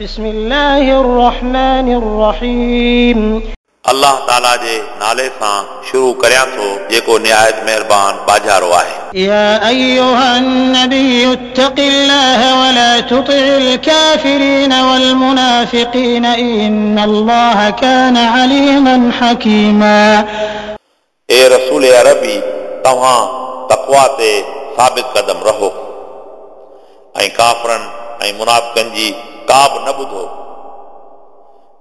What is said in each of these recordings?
بسم الله الرحمن الرحيم. اللہ تعالی جے نالے سان شروع کریا تو جيڪو نهايت مهربان باجارو آهي يا أيها النبي اتق الله ولا تطع الكافرين والمنافقين إن الله كان عليما حكيما. اے رسول عربی توهان تقوا تے ثابت قدم رہو۔ اے کافرن اے منافقن جي का बि न ॿुधो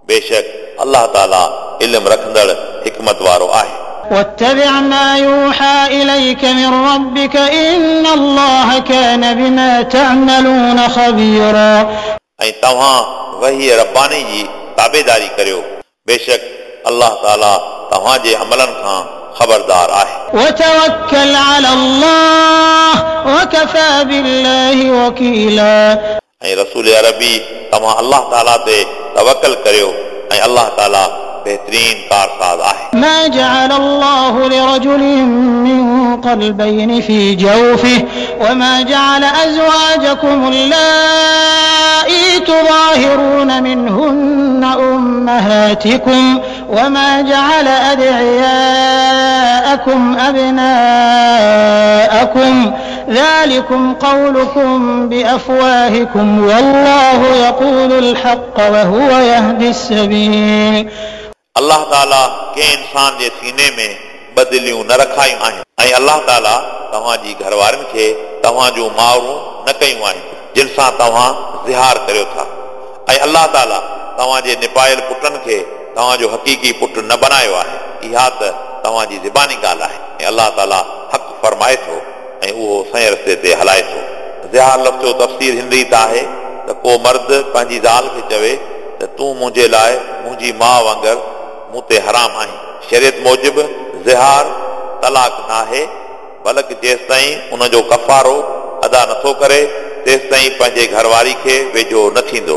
बेशक अलाह ताला इल्म रखंदड़ हिकमत वारो आहे واتبع ما يوحى إليك من ربك إن الله كان بما تعملون خبيرا ऐं तव्हां वही रब्बानी जी ताबेदारी करियो बेशक अलाह ताला तव्हांजे अमलनि खां ख़बरदार आहे وتوكل على الله وكفى بالله وكيلا ऐं रसूल अरबी तव्हां अलाह ताला ते तवकल करियो ऐं अलाह ताला बहितरीन कारसाज़ आहे ما جعل الله لرجل من قلبين في جوفه وما جعل أزواجكم اللائي تظاهرون منهن أمهاتكم وما جعل أدعياءكم أبناءكم ذلكم قولكم بأفواهكم والله يقول الحق وهو يهدي السبيل अलाह ताला कंहिं इंसान जे सीने में बदिलियूं न रखायूं आहिनि ऐं अलाह ताला तव्हांजी घरवारनि खे तव्हां जूं माउरूं न कयूं आहिनि जिन सां तव्हां ज़िहार करियो था ऐं अलाह ताला तव्हांजे निपायल पुटनि खे तव्हांजो हक़ीक़ी पुटु न बनायो आहे इहा त तव्हांजी ज़बानी ॻाल्हि आहे ऐं अलाह ताला हक़ फरमाए थो ऐं उहो सही रस्ते ते हलाए थो ज़िहार लफ़्ज़ जो तफ़सीर हिंदी त आहे त को मर्द पंहिंजी ज़ाल खे चवे त तूं मुंहिंजे लाइ मुंहिंजी माउ वांगुरु मूं ते हराम आहीं शरीयत मूजिबि ज़िहार तलाक नाहे बल्कि जेसि ताईं उनजो कफ़ारो अदा नथो करे तेसि ताईं पंहिंजे घरवारी खे वेझो न थींदो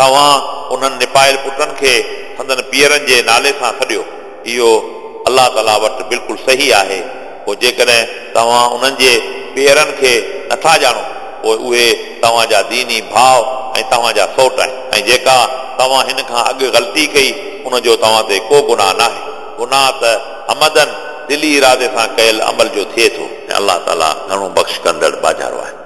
توهان انهن نپايل پٽن کي سندن پيئرن جي نالي سان سڏيو. اهو الله تالا وٽ بلڪل صحيح آهي. پوءِ جيڪڏهن توهان انهن جي پيئرن کي نٿا ڄاڻو پوءِ اهي توهان جا ديني ڀاءُ ۽ توهان جا سؤٽ آهن. ۽ جيڪا توهان هن کان اڳ غلطي ڪئي ان جو توهان تي ڪو گناهه نه آهي. گناهه ته امدن دلي ارادي سان ڪيل عمل جو ٿئي ٿو. ۽ الله تالا گهڻو بخش ڪندڙ بازارو آهي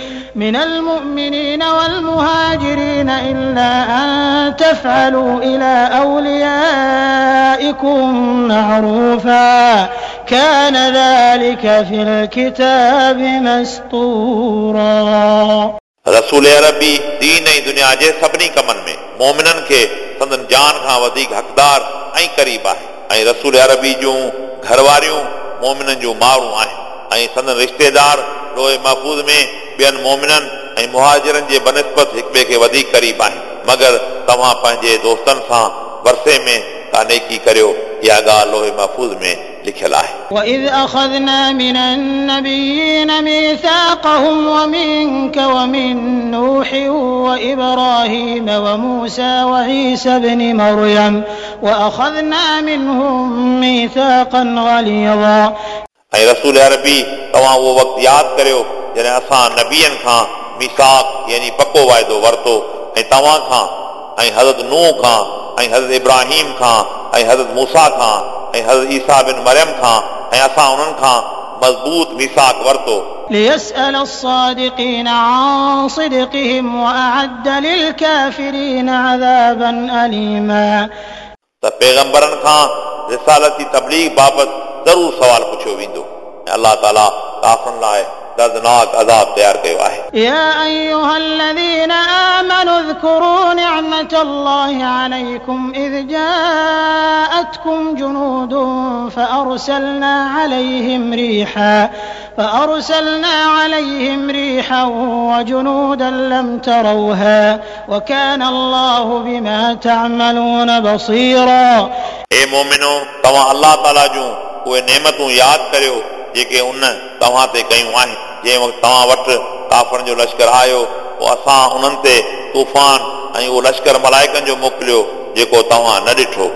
من المؤمنين والمهاجرين إلا أن تفعلوا إلى أوليائكم معروفا كان ذلك في الكتاب مسطورا रसूल अरबी दीन ऐं दुनिया जे सभिनी कमनि में मोमिननि खे संदन जान खां वधीक हक़दार ऐं क़रीब आहे ऐं रसूल अरबी जूं घरवारियूं मोमिननि जूं माउरूं आहिनि ऐं संदन रिश्तेदार लोहे महफ़ूज़ में ॿियनि मोमिननि ऐं मुहाजिरनि जे बनस्बत हिक ॿिए खे वधीक क़रीब आहिनि मगर तव्हां पंहिंजे दोस्तनि सां वरसे में का नेकी करियो इहा ॻाल्हि लोहे महफ़ूज़ में लिखियलु आहे وإذ أخذنا من النبيين ميثاقهم ومنك ومن نوح وإبراهيم وموسى وعيسى بن مريم وأخذنا منهم ميثاقا غليظا ऐं रसूल अरबी तव्हां उहो वक़्तु यादि करियो जॾहिं असां नबीअनि खां मिसाक यानी पको वाइदो वरितो ऐं तव्हां खां ऐं हज़रत नूह खां ऐं हज़रत इब्राहिम खां ऐं हज़रत मूसा खां ऐं हज़रत ईसा बिन मरियम खां ऐं असां उन्हनि खां मज़बूत मिसाक वरितो ليسأل الصادقين عن صدقهم وأعد للكافرين عذابا أليما त पैगंबरनि खां रिसालती तबलीग बाबति ज़रूरु सवाल पुछियो वेंदो اللہ تعالیٰ کافرن لائے دردناک عذاب تیار کیو آئے۔ یا ایوہا الذین آمنوا اذکروا نعمت اللہ علیکم إذ جاءتکم جنود فأرسلنا عليهم ريحا فأرسلنا عليهم ريحا وجنودا لم تروها وكان الله بما تعملون بصيرا۔ اے مومنوں تمہاں اللہ تعالیٰ جو کوئی نعمتوں یاد کرو जेके उन तव्हां ते कयूं आहिनि जंहिं वक़्तु तव्हां वटि काफ़रनि जो लश्कर आयो पोइ असां उन्हनि ते तूफ़ान ऐं उहो लश्कर मलाइकनि जो मोकिलियो जेको तव्हां न ॾिठो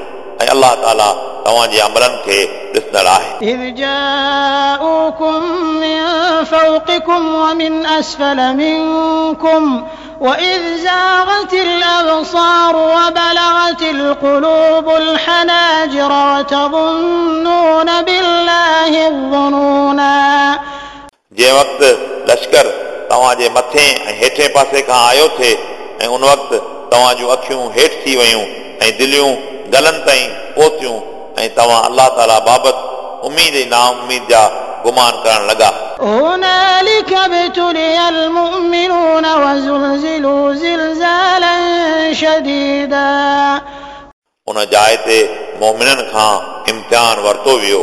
ऐं अलाह ताला तव्हांजे अमलनि खे ॾिसंदड़ आहे إذ جاءوكم من فوقكم ومن أسفل منكم وإذ زاغت الأبصار وبلغت القلوب الحناجر وتظنون بالله الظنونا जंहिं वक़्तु लश्कर तव्हांजे मथे ऐं हेठे पासे खां आयो थिए ऐं उन वक़्तु तव्हां जूं अखियूं हेठि थी वयूं ऐं दिलियूं गलनि ताईं पहुतियूं ऐं तव्हां अलाह ताला बाबति उमीद ऐं नाउमीद जा गुमान करण लॻा هنالك ابتلي المؤمنون وزلزلوا زلزالا شديدا उन जाइ ते मोमिननि खां इम्तिहान वरितो वियो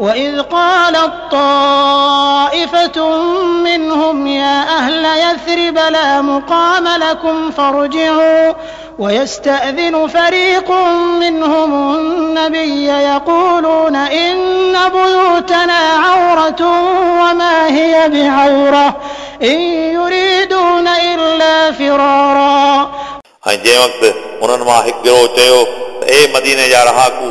وإذ قالت طائفة منهم يا أهل يثرب لا مقام لكم فارجعوا ويستأذن فريق منهم النبي يقولون إن بيوتنا عورة وما هي بعورة إن يريدون إلا فرارا ऐं जंहिं वक़्तु उन्हनि मां हिकु गिरोह चयो त ए मदीने जा रहाकू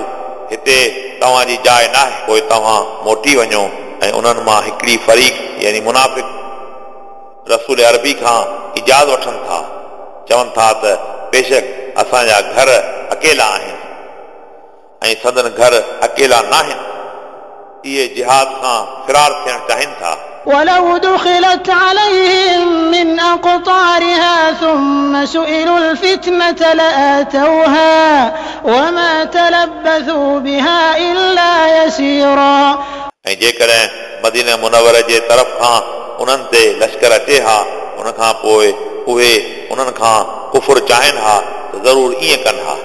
हिते तव्हांजी जाइ न आहे पोइ तव्हां मोटी वञो ऐं उन्हनि मां हिकिड़ी फरीक़ यानी मुनाफ़िक रसूल अरबी खां इजाज़ वठनि था चवनि था त बेशक असांजा घर अकेला आहिनि ऐं सदन घर अकेला न आहिनि इहे जिहाद खां फिरार थियणु चाहिनि था ولو دخلت عليهم من أقطارها ثم سئلوا الفتنة لآتوها وما تلبثوا بها إلا يسيرا ऐं जेकॾहिं मदीने मुनवर जे तरफ़ खां उन्हनि ते लश्कर अचे हा उन खां पोइ उहे उन्हनि खां कुफुर चाहिनि हा त ज़रूरु ईअं कनि हा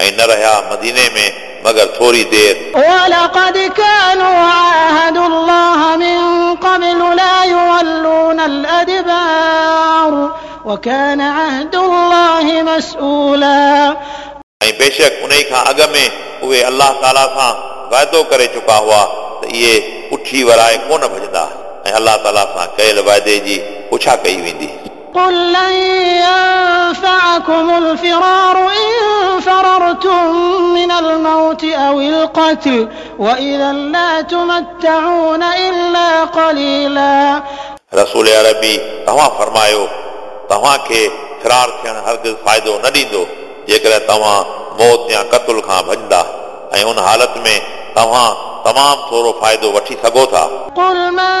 اے نہ رہا مدینے میں مگر تھوڑی دیر۔ وَلَقَدْ كَانُوا عَاهَدُوا اللَّهَ مِن قَبْلُ لَا يُوَلُّونَ الْأَدْبَارُ وَكَانَ عَهْدُ اللَّهِ مَسْئُولًا۔ بے شک انہی کھا اگ میں اوے اللہ تعالی سا وعدو کرے چکا ہوا تو یہ اٹھی ورائے کون بھجدا اللہ تعالی سا کہل وعدے جی پوچھا کئی ویندی قل لن ينفعكم الفرار إن فررتم من الموت أو القتل وإذا لا تمتعون إلا قليلا. رسول عربي تواں فرمايو تواں کي فرار ٿيڻ هرگز فائدو ندیدو ڏيندو جيڪڏهن موت یا قتل کان ڀڄندا ۽ ان حالت میں توهان तमामु थोरो फ़ाइदो वठी सघो था قل من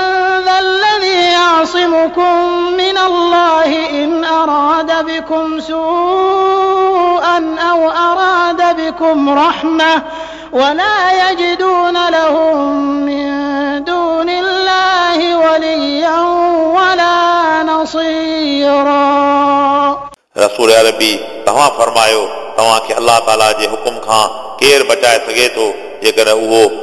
ذا الذي يعصمكم من الله إن أراد بكم سوءا أو أراد بكم رحمة ولا يجدون لهم من دون الله وليا ولا نصيرا रसूल अरबी तव्हां फरमायो तव्हांखे अलाह ताला जे हुकुम खां केरु बचाए सघे थो जेकॾहिं उहो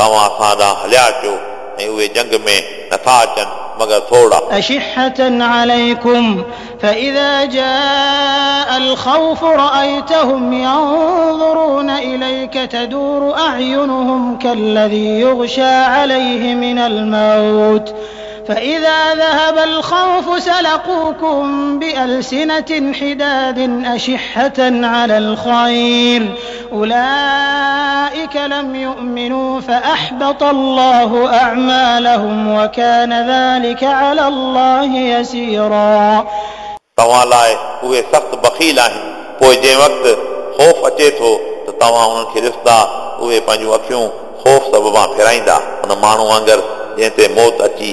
तव्हां असां ॾांहुं हलिया अचो ऐं उहे जंग में नथा अचनि مگر थोड़ा أشحة عليكم فإذا جاء الخوف رأيتهم ينظرون إليك تدور أعينهم كالذي يغشى عليه من الموت فإذا ذهب الخوف سلقوكم بألسنة حداد أشحة على الخير أولئك لم يؤمنوا فأحبط الله أعمالهم وكان ذلك على الله يسيرا तव्हां लाइ उहे सख़्त बख़ील आहिनि पोइ जंहिं वक़्तु ख़ौफ़ अचे थो त तव्हां उन्हनि खे ॾिसंदा उहे पंहिंजूं अखियूं ख़ौफ़ सबबा फेराईंदा उन माण्हू वांगुरु जंहिं ते मौत अची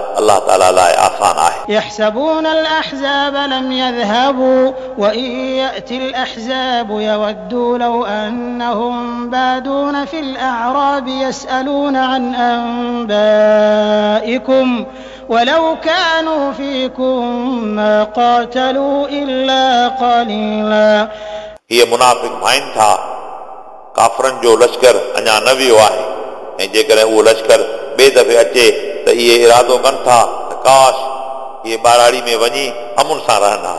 अलाह ताला लाइ आसान आहे يحسبون الأحزاب لم يذهبوا وإن يأتي الأحزاب يودوا لو أنهم بادون في الأعراب يسألون عن أنبائكم ولو كانوا فيكم ما قاتلوا إلا قليلا हीअ मुनाफ़िक भाइनि था काफ़रनि जो लश्कर अञा न वियो आहे ऐं जेकॾहिं उहो लश्कर ॿिए दफ़े अचे त इहे इरादो कनि था त काश इहे ॿाराड़ी में वञी अमुन सां रहंदा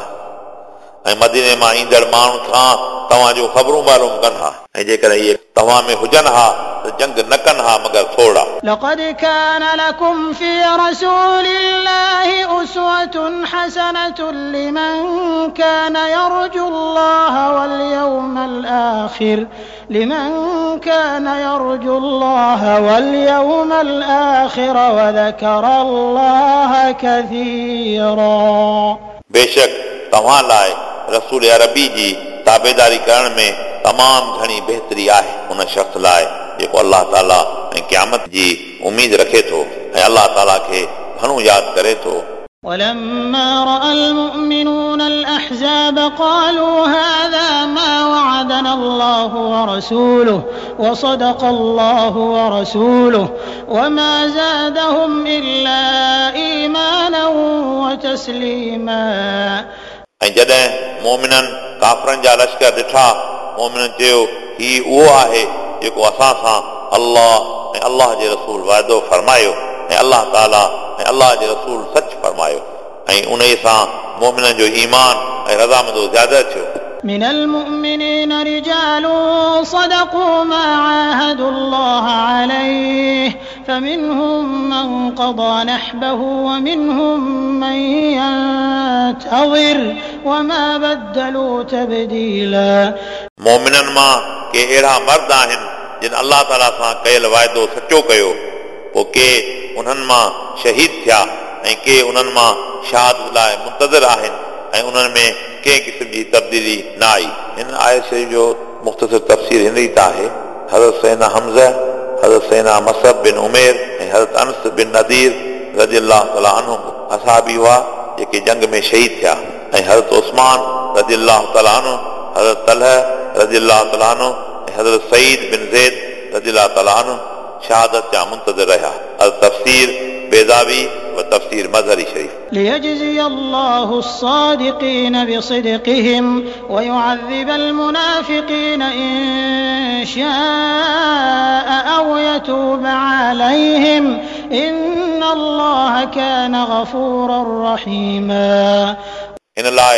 ऐं मदीने मां ईंदड़ माण्हुनि खां तव्हां जूं ख़बरूं मालूम कनि हा ऐं जेकॾहिं इहे तव्हां में हुजनि हा त जंग न कनि हा मगर थोरा لقد كان لكم في رسول الله أسوة حسنة لمن كان يرجو الله واليوم الآخر لمن كان يرجو الله واليوم الآخر وذكر الله كثيرا बेशक तव्हां लाइ रसूल अरबी जी ताबेदारी करण में तमामु घणी बहितरी आहे उन शख़्स लाइ जेको अलाह ताला ऐं क़यामत जी उमेद रखे थो ऐं अलाह ताला खे घणो यादि करे थो ولما راى المؤمنون الاحزاب قالوا هذا ما وعدنا الله ورسوله وصدق الله ورسوله وما زادهم الا ايمانا وتسليما ऐं जॾहिं मोमिननि काफ़रनि जा लश्कर ॾिठा मोमिननि चयो ही उहो आहे जेको असां सां अलाह ऐं अलाह जे रसूल वाइदो फरमायो ऐं अलाह ताला ऐं अलाह जे रसूल सच फरमायो ऐं उन सां मोमिननि जो ईमान ऐं रज़ामंदो ज़्यादा थियो من المؤمنين رجال صدقوا ما عاهدوا الله عليه فمنهم من قضى نحبه ومنهم من ينتظر وما بدلوا تبديلا मोमिननि मां के अहिड़ा मर्द आहिनि जिन अलाह ताला सां कयल वाइदो सचो कयो पोइ के उन्हनि मां शहीद थिया ऐं के उन्हनि मां शहादत लाइ मुंतज़र आहिनि ऐं उन्हनि में कंहिं क़िस्म जी तब्दीली न आई हिन आयत शरीफ़ जो मुख़्तसिर तफ़सीर हिन रीत आहे हज़रत सैना हमज़ हज़रत सैना मसब बिन उमेर ऐं हज़रत अनस बिन नदीर रज़ी अलाह ताला अनहु असाबी हुआ जेके जंग में शहीद थिया ऐं हज़रत उस्मान रज़ी अलाह ताला अनहु हज़रत तलह रज़ी अलाह ताला अनहु ऐं हज़रत सईद बिन ज़ैद रज़ी अलाह ताला अनहु शहादत जा मुंतज़र रहिया अल तफ़सीर बेज़ावी والتفسير مظهري شريف ليجزي الله الصادقين بصدقهم ويعذب المنافقين إن شاء أو يتوب عليهم. إن الله كان غفورا رحيما. إن الله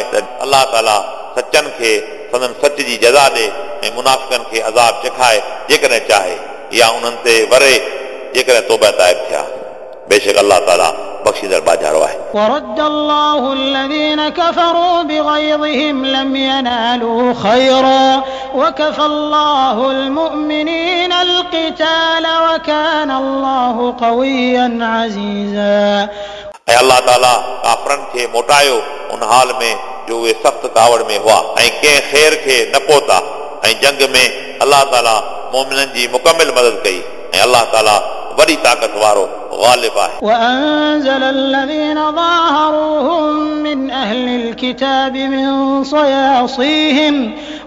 الله تعالى سچن کي سندن سچ جي جزا ڏي ۽ منافقن کي عذاب چکائے جيڪڏهن چاهي يا انهن تي وري جيڪڏهن توبه تائب ٿيا۔ बेशक अलाह ताला बख़्शीदड़ बाज़ारो आहे ورد الله الذين كفروا بغيظهم لم ينالوا خيرا وكفى الله المؤمنين القتال وكان الله قويا عزيزا ऐं अलाह ताला काफ़रनि खे मोटायो उन हाल में जो उहे सख़्त कावड़ में हुआ ऐं कंहिं ख़ैर खे न पोता ऐं जंग में अलाह ताला मोमिननि जी मुकमिल मदद कई ऐं अलाह ताला वॾी ताक़त वारो ग़ालिब आहे وأنزل الذين ظاهروهم من أهل الكتاب من صياصيهم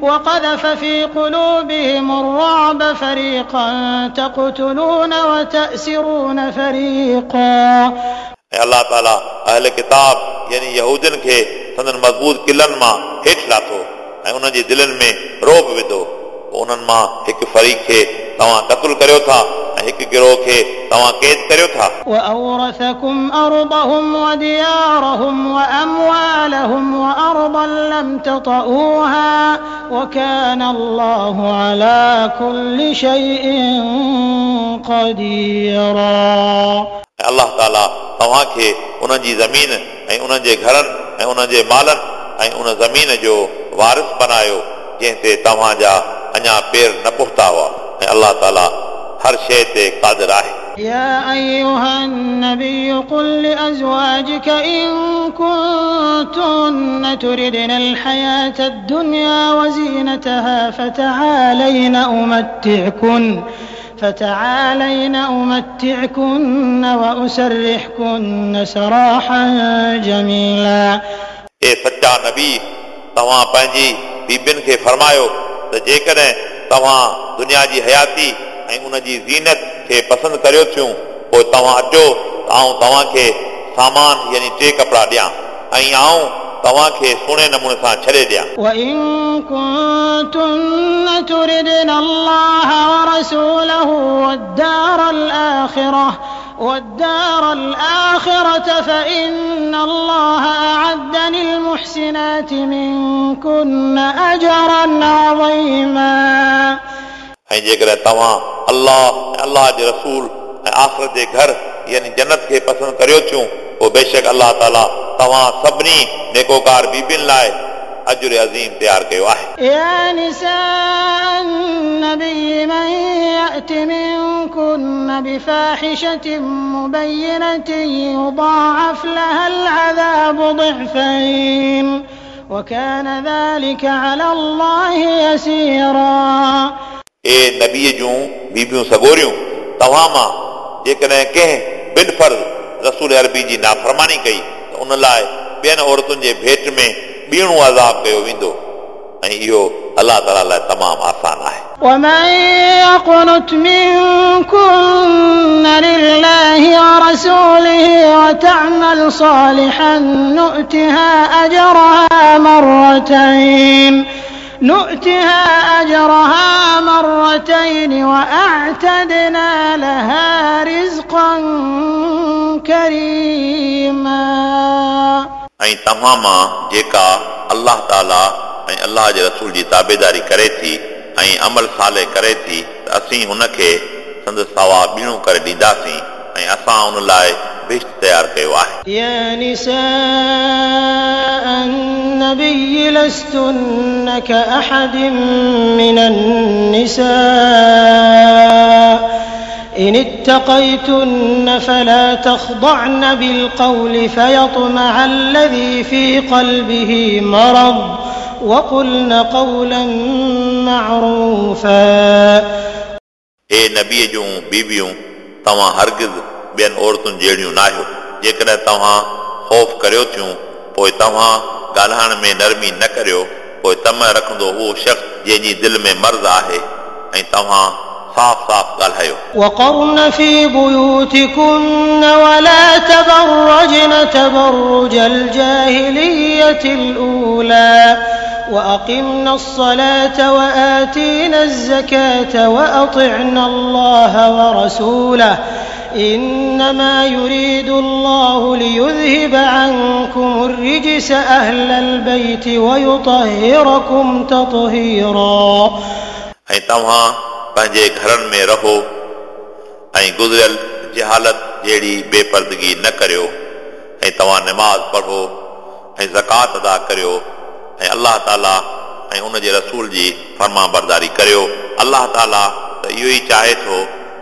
وقذف في قلوبهم الرعب فريقا تقتلون وتأسرون فريقا ऐं अलाह ताला अहल किताब यानी यहूदियुनि खे संदन मज़बूत किलनि मां हेठि लाथो ऐं उन्हनि जी दिलनि में रोब विधो पोइ उन्हनि मां हिकु फरीक़ खे तव्हां क़तलु करियो था ऐं हिकु गिरोह खे तव्हां क़ैद करियो था وأورثكم أرضهم وديارهم وأموالهم وأرضا لم تطئوها وكان الله على كل شيء قديرا ऐं अलाह ताला तव्हांखे उन्हनि जी ज़मीन ऐं उन्हनि जे घरनि ऐं उन्हनि जे मालनि ऐं उन ज़मीन जो वारिस बनायो जंहिं ते तव्हांजा अञा पेर न पुख़्ता हुआ ऐं अलाह ताला हर शइ ते क़ादिर आहे يا أيها النبي قل لأزواجك إن كنتن تردن الحياة الدنيا وزينتها فتعالين أمتعكن فتعالين أمتعكن وأسرحكن سراحا جميلا ए सचा नबी तव्हां पंहिंजी बीबियुनि खे फरमायो त जेकॾहिं तव्हां दुनिया जी हयाती ऐं उनजी ज़ीनत खे पसंदि करियो थियूं पोइ तव्हां अचो आउं तव्हांखे सामान यानी टे कपिड़ा ॾियां ऐं आउं तव्हांखे सुहिणे नमूने सां छॾे ॾियां كنتن تردن الله ورسوله والدار الآخرة والدار الآخرة فإن الله أعد للمحسنات منكن أجرا عظيما۔ ऐं जेकॾहिं तव्हां अलाह ऐं अलाह जे रसूल ऐं आख़िरत जे घर यानी जन्नत खे पसंदि करियो थियूं पोइ बेशक अलाह ताला तव्हां सभिनी नेकोकार बीबियुनि लाइ अजुर अज़ीम तयारु कयो आहे يا نساء النبي من يأت منكن بفاحشة مبينة يضاعف لها العذاب ضعفين وكان ذلك على الله يسيرا ए नबीअ जूं बीबियूं सगोरियूं तव्हां मां जेकॾहिं कंहिं बिन फर्ज़ रसूल अरबी जी नाफ़रमानी कई त उन लाइ ॿियनि औरतुनि जे भेट में ॿीणो अज़ाब कयो वेंदो ऐं इहो अलाह ताला लाइ तमामु आसान आहे ومن يقنت منكن لله ورسوله وتعمل صالحا نؤتها أجرها مرتين نؤتها أجرها مرتين وأعتدنا لها رزقا كريما ऐं तव्हां मां जेका अलाह ताला ऐं अलाह जे रसूल जी ताबेदारी करे थी ऐं अमल साले करे थी त असीं हुनखे संदसि सवाब ॿीणो करे ॾींदासीं ऐं असां उन लाइ बिश्त तयारु कयो आहे يا نساء النبي لستن كأحد من النساء إن اتقيتن فلا تخضعن بالقول فيطمع الذي في قلبه مرض وقلن قولا معروفا हे नबीअ जूं बीबियूं तव्हां हरगिज़ ॿियनि औरतुनि जहिड़ियूं न आहियो जेकॾहिं तव्हां ख़ौफ़ करियो थियूं पोइ तव्हां ॻाल्हाइण में नरमी न करियो पोइ तम रखंदो उहो शख़्स जंहिंजी दिलि में मर्ज़ आहे ऐं तव्हां साफ़ साफ़ ॻाल्हायो وقرن في بيوتكن ولا تبرجن تبرج الجاهلية الأولى وأقمنا الصلاة وآتينا الزكاة وأطعنا الله ورسوله إنما يريد الله ليذهب عنكم الرجس أهل البيت ويطهركم تطهيرا ऐं तव्हां पंहिंजे घरनि में रहो ऐं गुज़िरियल जहालत जहिड़ी बेपर्दगी न करियो ऐं तव्हां निमाज़ पढ़ो ऐं ज़कात अदा करियो ऐं अलाह ताला ऐं उन जे रसूल जी फर्मा बरदारी करियो अलाह ताला त इहो ई चाहे थो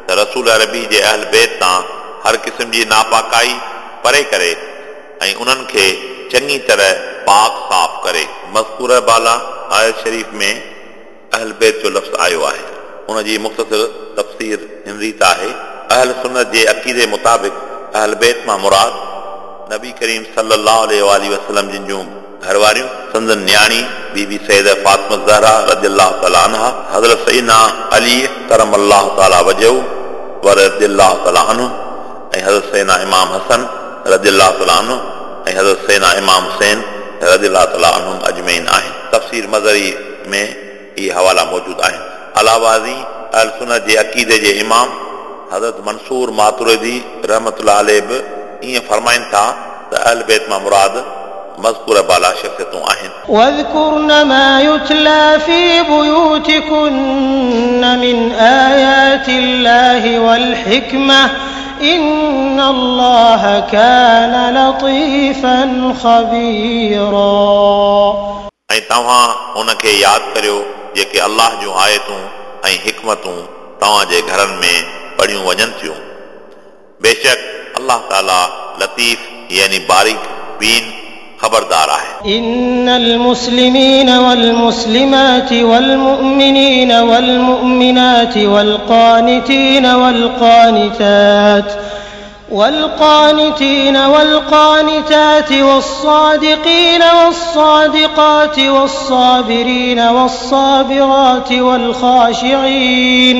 त रसूल अरबी जे अहल बैत तां हर क़िस्म जी नापाकाई परे करे ऐं उन्हनि खे चङी तरह पाक साफ़ करे मज़कूर बाला आयत शरीफ़ में अहल बैत जो लफ़्ज़ आयो आहे उन जी मुख़्तसिर तफ़सीर हिमरीत आहे अहल सुनत जे अक़ीदे मुताबिक़ अहल बैत मां मुराद नबी करीम सल्लल्लाहु अलैहि वसल्लम जिन जूं घरवारियूं संदन न्याणी बीबी सैद फातिमा ज़हरा रज़ियल्लाहु तआला अन्हा हज़रत सईदना अली करम अल्लाह ताला वजहू व रज़ियल्लाहु तआला अन्हु ऐं हज़रत सईदना इमाम हसन रज़ी अलाह ताला ऐं हज़रत सैना इमाम हुसैन रज़ी अलाह ताला अजमेन आहिनि तफ़सीर मज़री में इहे हवाला मौजूदु आहिनि अलावाज़ी अल सुनत जे अक़ीदे जे इमाम हज़रत मंसूर मातुरदी रहमत बि ईअं फरमाइनि था त अल बैत मां मुराद मज़कूर बाला शख़्सियतूं आहिनि واذكرن ما يتلى في بيوتكن من آيات الله والحكمة إن الله كان لطيفا خبيرا ऐं तव्हां उनखे यादि करियो जेके अलाह जूं आयतूं ऐं हिकमतूं तव्हांजे घरनि में पढ़ियूं वञनि थियूं बेशक अलाह ताला लतीफ़ यानी बारीक बीन خبردار آهي إن المسلمين والمسلمات والمؤمنين والمؤمنات والقانتين والقانتات والقانتين والقانتات والصادقين والصادقات والصابرين والصابرات والخاشعين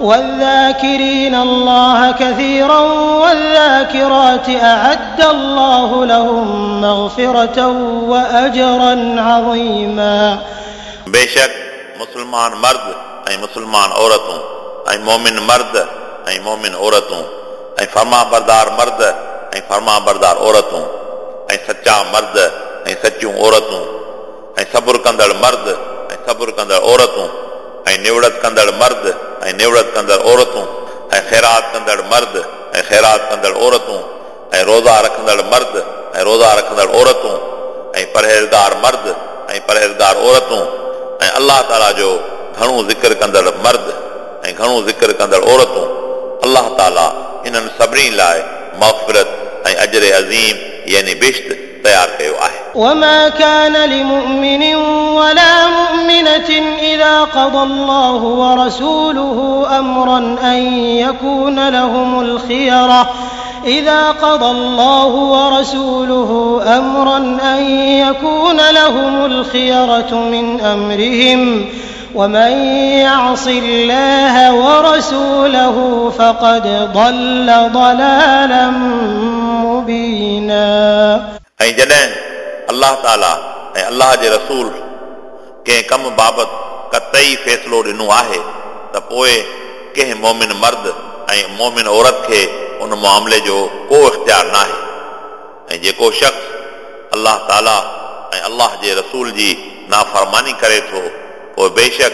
والذاكرين الله كثيرا والذاكرات أعد الله لهم مغفرة وأجرا عظيما बेशक मुस्लमान मर्द ऐं मुस्लमान औरतूं ऐं मोमिन मर्द ऐं मोमिन औरतूं ऐं फर्मा बरदार मर्द ऐं फर्मा बरदार औरतूं ऐं सचा मर्द ऐं सचियूं औरतूं ऐं सबुर कंदड़ मर्द ऐं सबुर कंदड़ औरतूं ऐं निवड़त कंदड़ मर्द ऐं निवड़त कंदड़ औरतूं ऐं ख़ैरात कंदड़ मर्द ऐं ख़ैरात कंदड़ औरतूं ऐं रोज़ा रखंदड़ मर्द ऐं रोज़ा रखंदड़ औरतूं ऐं परहेज़गार मर्द ऐं परहेज़गार औरतूं ऐं अलाह ताला जो घणो ज़िक्र कंदड़ मर्द ऐं घणो ज़िक्र कंदड़ औरतूं अलाह ताला इन्हनि सभिनी लाइ मफ़रत ऐं अजर अज़ीम यानी बिश्त तयारु कयो आहे وما كان لمؤمن ولا مؤمنة إذا قضى الله ورسوله أمرا أن يكون لهم الخيرة إذا قضى الله ورسوله أمرا أن يكون لهم الخيرة من أمرهم ومن يعص الله ورسوله فقد ضل ضلالا مبينا ۽ جڏهن الله تعالى ۽ الله جي رسول ڪنهن ڪم بابت ڪتئي فيصلو ڏنو آهي ته پوءِ ڪنهن مومن مرد ۽ مومن عورت کي ان معاملي جو ڪو اختيار نه آهي ۽ جيڪو شخص الله تعالى ۽ الله جي رسول جي نافرماني ڪري ٿو پوءِ بيشڪ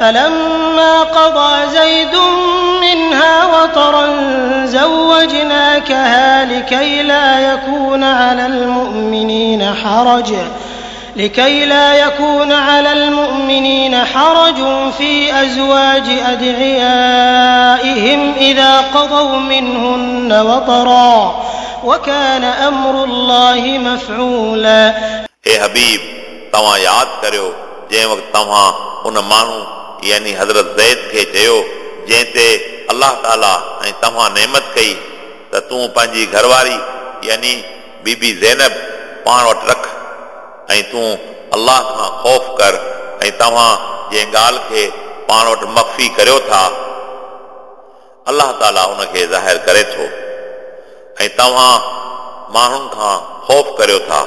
فلما قضى زيد منها وطرا زوجناكها لكي لا يكون على المؤمنين حرج. لكي لا يكون على المؤمنين حرج في أزواج أدعيائهم إذا قضوا منهن وطرا. وكان أمر الله مفعولا. اے حبیب تما یاد کرو جے وقت تما ان مانو यानी हज़रत ज़ैद खे चयो जंहिं ते अलाह ताला ऐं तव्हां नेमत कई त तूं पंहिंजी घरवारी यानी बीबी ज़ैनब पाण वटि रख ऐं तूं अलाह खां ख़ौफ़ कर ऐं तव्हां जंहिं ॻाल्हि खे पाण वटि मफ़ी करियो था अलाह ताला उनखे ज़ाहिर करे थो ऐं तव्हां माण्हुनि खां ख़ौफ़ करियो था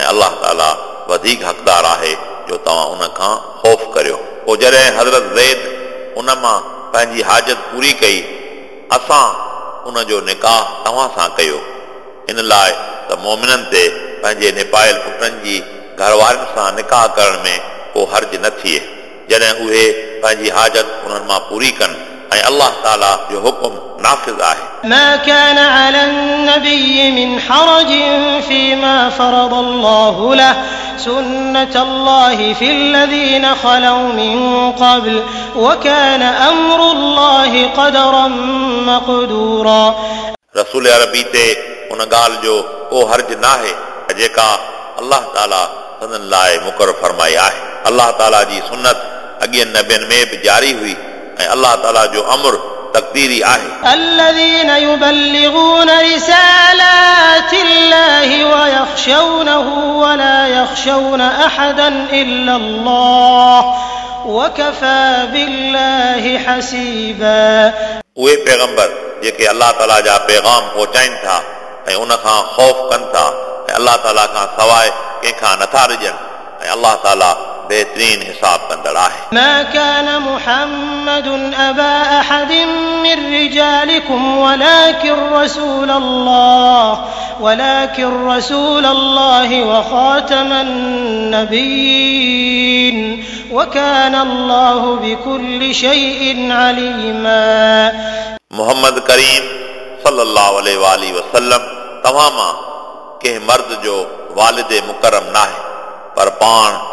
ऐं अलाह ताला वधीक हक़दार आहे जो तव्हां उन खां ख़ौफ़ करियो پوءِ جڏهن حضرت زيد ان مان پنهنجي حاجت پوري ڪئي اسان ان جو نڪاح توهان سان ڪيو. ان لاءِ ته مومنن تي پنهنجي نپايل پٽن جي گهر وارن سان نڪاح ڪرڻ ۾ ڪو هرج نه ٿئي. جڏهن اهي پنهنجي حاجت انهن مان پوري ڪن ऐं अलाह ताला जो हुकुम नाफ़िज़ आहे ما كان على النبي من حرج فيما فرض الله له سنة الله في الذين خلوا من قبل وكان أمر الله قدرا مقدورا रसूल अरबी ते उन ॻाल्हि जो को हर्ज न आहे जेका अलाह ताला सदन लाइ मुक़ररु फरमाई आहे अलाह ताला जी सुनत अॻियनि नबियनि में बि जारी हुई ऐं अलाह ताला जो अमर तक़दीरी आहे الذين يبلغون رسالات الله ويخشونه ولا يخشون أحدا إلا الله وكفى بالله حسيبا उहे पैगंबर जेके अलाह ताला जा पैगाम पहुचाइनि था ऐं उन खां ख़ौफ़ कनि था ऐं अलाह ताला खां सवाइ कंहिंखां नथा रिजनि ऐं अलाह ताला بہترین حساب بندڑا ہے۔ ما كان محمد أبا أحد من رجالكم ولكن رسول الله ولكن رسول الله وخاتم النبيين. وكان الله بكل شيء عليما. محمد کریم صلی اللہ علیہ وآلہ وسلم تمام کہ مرد جو والد مکرم نہ ہے پر پان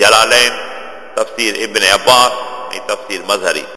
جلالین تفسیر ابن عباس تفسیر مظہری۔